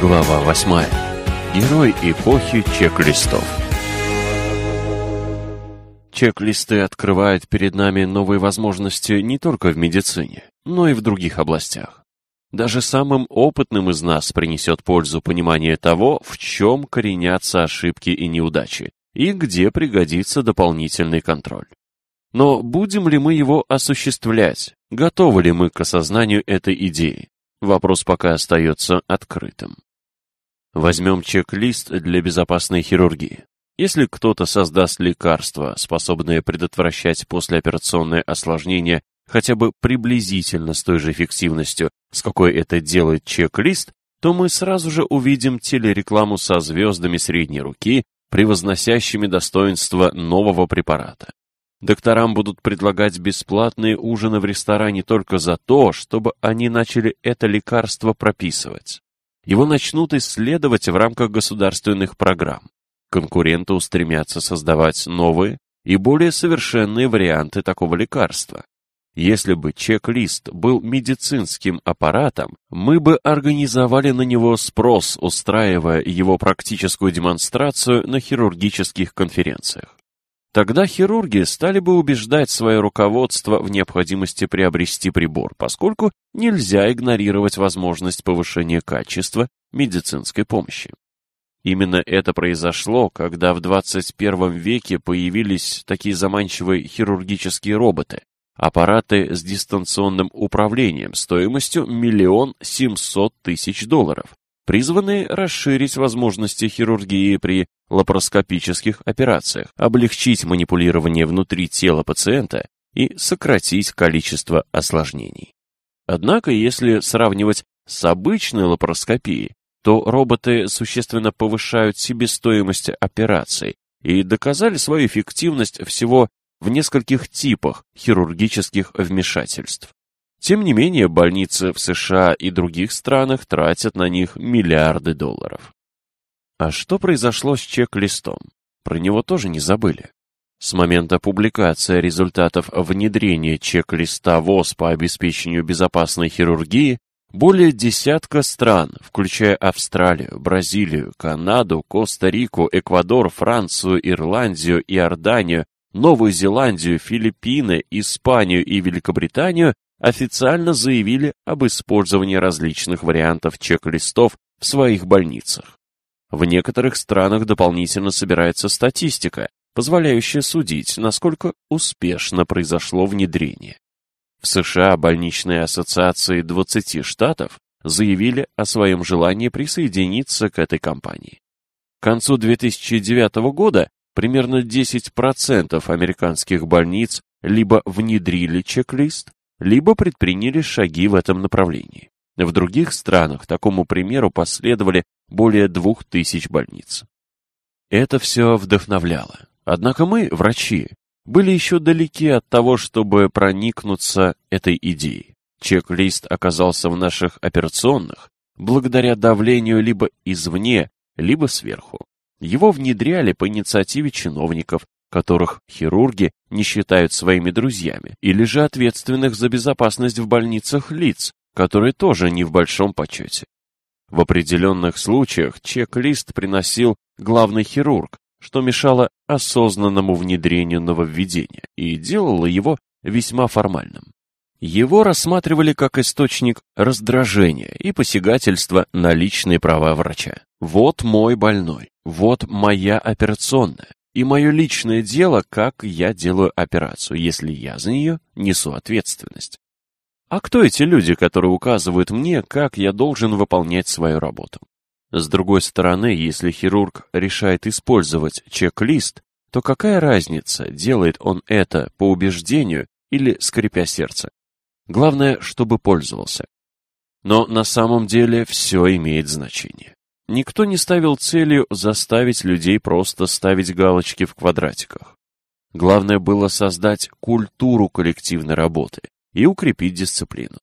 Глава 8. Герой эпохи чек-листов. Чек-листы открывают перед нами новые возможности не только в медицине, но и в других областях. Даже самым опытным из нас принесет пользу понимание того, в чем коренятся ошибки и неудачи, и где пригодится дополнительный контроль. Но будем ли мы его осуществлять? Готовы ли мы к осознанию этой идеи? Вопрос пока остается открытым. Возьмем чек-лист для безопасной хирургии. Если кто-то создаст лекарство, способное предотвращать послеоперационное осложнение хотя бы приблизительно с той же эффективностью, с какой это делает чек-лист, то мы сразу же увидим телерекламу со звездами средней руки, превозносящими достоинства нового препарата. Докторам будут предлагать бесплатные ужины в ресторане только за то, чтобы они начали это лекарство прописывать его начнут исследовать в рамках государственных программ. Конкуренты устремятся создавать новые и более совершенные варианты такого лекарства. Если бы чек-лист был медицинским аппаратом, мы бы организовали на него спрос, устраивая его практическую демонстрацию на хирургических конференциях. Тогда хирурги стали бы убеждать свое руководство в необходимости приобрести прибор, поскольку нельзя игнорировать возможность повышения качества медицинской помощи. Именно это произошло, когда в 21 веке появились такие заманчивые хирургические роботы, аппараты с дистанционным управлением стоимостью миллион семьсот тысяч долларов, призванные расширить возможности хирургии при лапароскопических операциях, облегчить манипулирование внутри тела пациента и сократить количество осложнений. Однако, если сравнивать с обычной лапароскопией, то роботы существенно повышают себестоимость операций и доказали свою эффективность всего в нескольких типах хирургических вмешательств. Тем не менее, больницы в США и других странах тратят на них миллиарды долларов. А что произошло с чек-листом? Про него тоже не забыли. С момента публикации результатов внедрения чек-листа ВОЗ по обеспечению безопасной хирургии более десятка стран, включая Австралию, Бразилию, Канаду, Коста-Рику, Эквадор, Францию, Ирландию, Иорданию, Новую Зеландию, Филиппины, Испанию и Великобританию, официально заявили об использовании различных вариантов чек-листов в своих больницах. В некоторых странах дополнительно собирается статистика, позволяющая судить, насколько успешно произошло внедрение. В США больничные ассоциации 20 штатов заявили о своем желании присоединиться к этой кампании. К концу 2009 года примерно 10% американских больниц либо внедрили чек-лист, либо предприняли шаги в этом направлении. В других странах такому примеру последовали более двух тысяч больниц. Это все вдохновляло. Однако мы, врачи, были еще далеки от того, чтобы проникнуться этой идеей. Чек-лист оказался в наших операционных благодаря давлению либо извне, либо сверху. Его внедряли по инициативе чиновников, которых хирурги не считают своими друзьями, или же ответственных за безопасность в больницах лиц, которые тоже не в большом почете. В определенных случаях чек-лист приносил главный хирург, что мешало осознанному внедрению нововведения и делало его весьма формальным. Его рассматривали как источник раздражения и посягательства на личные права врача. Вот мой больной, вот моя операционная, и мое личное дело, как я делаю операцию, если я за нее несу ответственность. А кто эти люди, которые указывают мне, как я должен выполнять свою работу? С другой стороны, если хирург решает использовать чек-лист, то какая разница, делает он это по убеждению или скрипя сердце? Главное, чтобы пользовался. Но на самом деле все имеет значение. Никто не ставил целью заставить людей просто ставить галочки в квадратиках. Главное было создать культуру коллективной работы и укрепить дисциплину.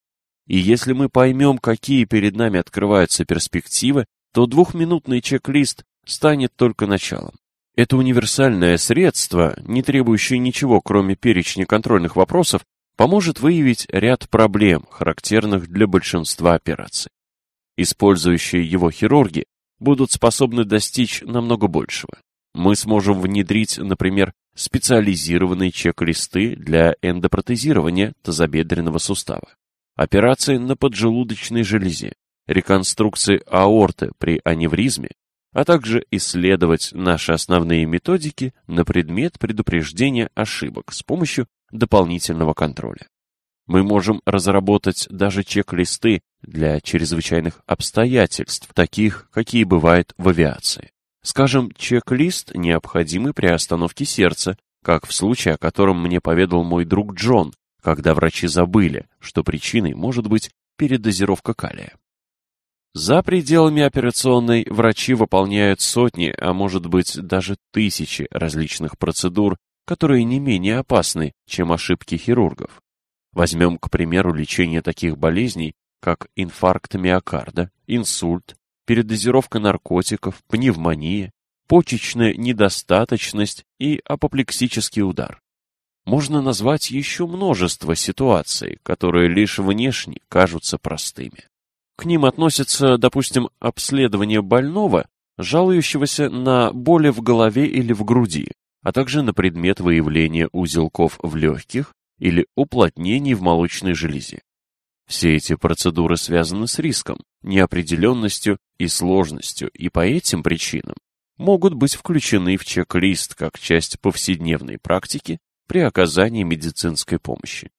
И если мы поймем, какие перед нами открываются перспективы, то двухминутный чек-лист станет только началом. Это универсальное средство, не требующее ничего, кроме перечня контрольных вопросов, поможет выявить ряд проблем, характерных для большинства операций. Использующие его хирурги будут способны достичь намного большего. Мы сможем внедрить, например, специализированные чек-листы для эндопротезирования тазобедренного сустава, операции на поджелудочной железе, реконструкции аорты при аневризме, а также исследовать наши основные методики на предмет предупреждения ошибок с помощью дополнительного контроля. Мы можем разработать даже чек-листы для чрезвычайных обстоятельств, таких, какие бывают в авиации. Скажем, чек-лист, необходимый при остановке сердца, как в случае, о котором мне поведал мой друг Джон, когда врачи забыли, что причиной может быть передозировка калия. За пределами операционной врачи выполняют сотни, а может быть даже тысячи различных процедур, которые не менее опасны, чем ошибки хирургов. Возьмем, к примеру, лечение таких болезней, как инфаркт миокарда, инсульт, передозировка наркотиков, пневмония, почечная недостаточность и апоплексический удар. Можно назвать еще множество ситуаций, которые лишь внешне кажутся простыми. К ним относятся, допустим, обследование больного, жалующегося на боли в голове или в груди, а также на предмет выявления узелков в легких или уплотнений в молочной железе. Все эти процедуры связаны с риском, неопределенностью и сложностью, и по этим причинам могут быть включены в чек-лист как часть повседневной практики при оказании медицинской помощи.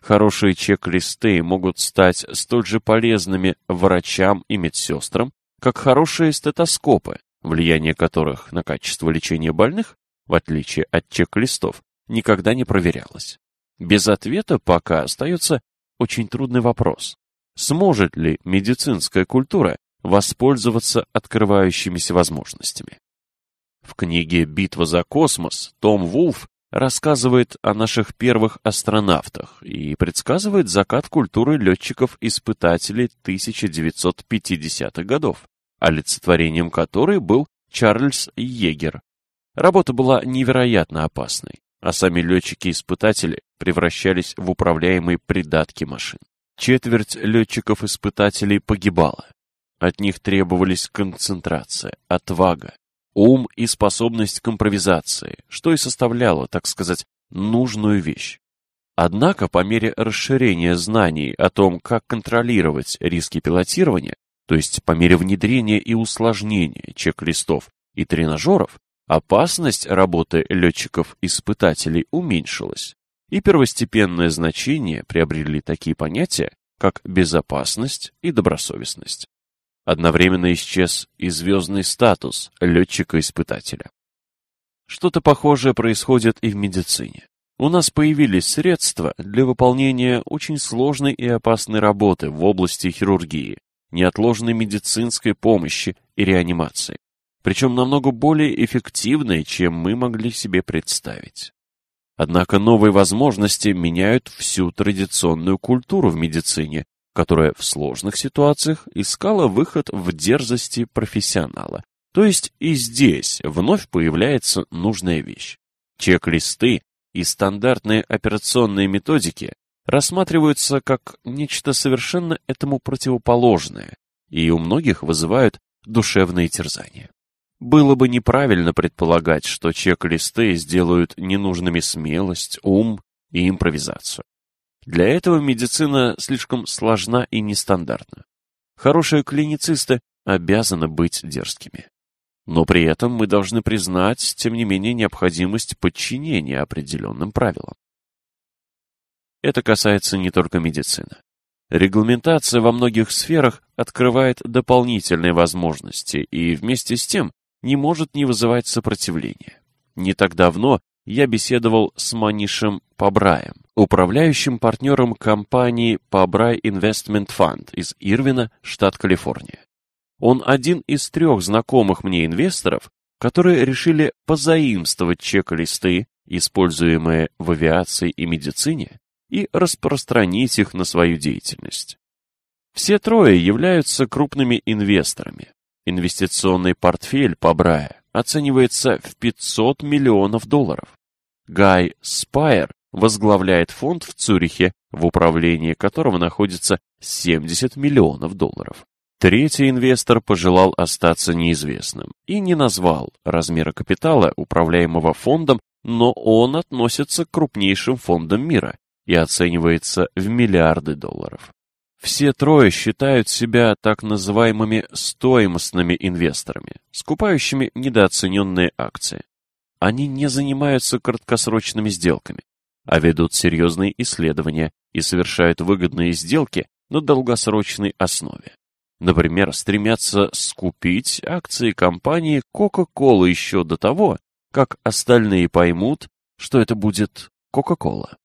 Хорошие чек-листы могут стать столь же полезными врачам и медсестрам, как хорошие стетоскопы, влияние которых на качество лечения больных, в отличие от чек-листов, никогда не проверялось. Без ответа пока остается очень трудный вопрос. Сможет ли медицинская культура воспользоваться открывающимися возможностями? В книге «Битва за космос» Том Вулф рассказывает о наших первых астронавтах и предсказывает закат культуры летчиков-испытателей 1950-х годов, олицетворением которой был Чарльз Йегер. Работа была невероятно опасной, а сами летчики-испытатели превращались в управляемые придатки машин. Четверть летчиков-испытателей погибала. От них требовались концентрация, отвага, ум и способность к импровизации, что и составляло, так сказать, нужную вещь. Однако, по мере расширения знаний о том, как контролировать риски пилотирования, то есть по мере внедрения и усложнения чек-листов и тренажеров, опасность работы летчиков-испытателей уменьшилась, и первостепенное значение приобрели такие понятия, как безопасность и добросовестность. Одновременно исчез и звездный статус летчика-испытателя. Что-то похожее происходит и в медицине. У нас появились средства для выполнения очень сложной и опасной работы в области хирургии, неотложной медицинской помощи и реанимации, причем намного более эффективной, чем мы могли себе представить. Однако новые возможности меняют всю традиционную культуру в медицине которая в сложных ситуациях искала выход в дерзости профессионала. То есть и здесь вновь появляется нужная вещь. Чек-листы и стандартные операционные методики рассматриваются как нечто совершенно этому противоположное и у многих вызывают душевные терзания. Было бы неправильно предполагать, что чек-листы сделают ненужными смелость, ум и импровизацию. Для этого медицина слишком сложна и нестандартна. Хорошие клиницисты обязаны быть дерзкими. Но при этом мы должны признать, тем не менее, необходимость подчинения определенным правилам. Это касается не только медицины. Регламентация во многих сферах открывает дополнительные возможности и вместе с тем не может не вызывать сопротивления. Не так давно я беседовал с Манишем Пабраем, управляющим партнером компании Пабрай Investment Fund из Ирвина, штат Калифорния. Он один из трех знакомых мне инвесторов, которые решили позаимствовать чек-листы, используемые в авиации и медицине, и распространить их на свою деятельность. Все трое являются крупными инвесторами. Инвестиционный портфель Пабрая оценивается в 500 миллионов долларов. Гай Спайер возглавляет фонд в Цюрихе, в управлении которого находится 70 миллионов долларов. Третий инвестор пожелал остаться неизвестным и не назвал размера капитала, управляемого фондом, но он относится к крупнейшим фондам мира и оценивается в миллиарды долларов. Все трое считают себя так называемыми стоимостными инвесторами, скупающими недооцененные акции. Они не занимаются краткосрочными сделками, а ведут серьезные исследования и совершают выгодные сделки на долгосрочной основе. Например, стремятся скупить акции компании Coca-Cola еще до того, как остальные поймут, что это будет Coca-Cola.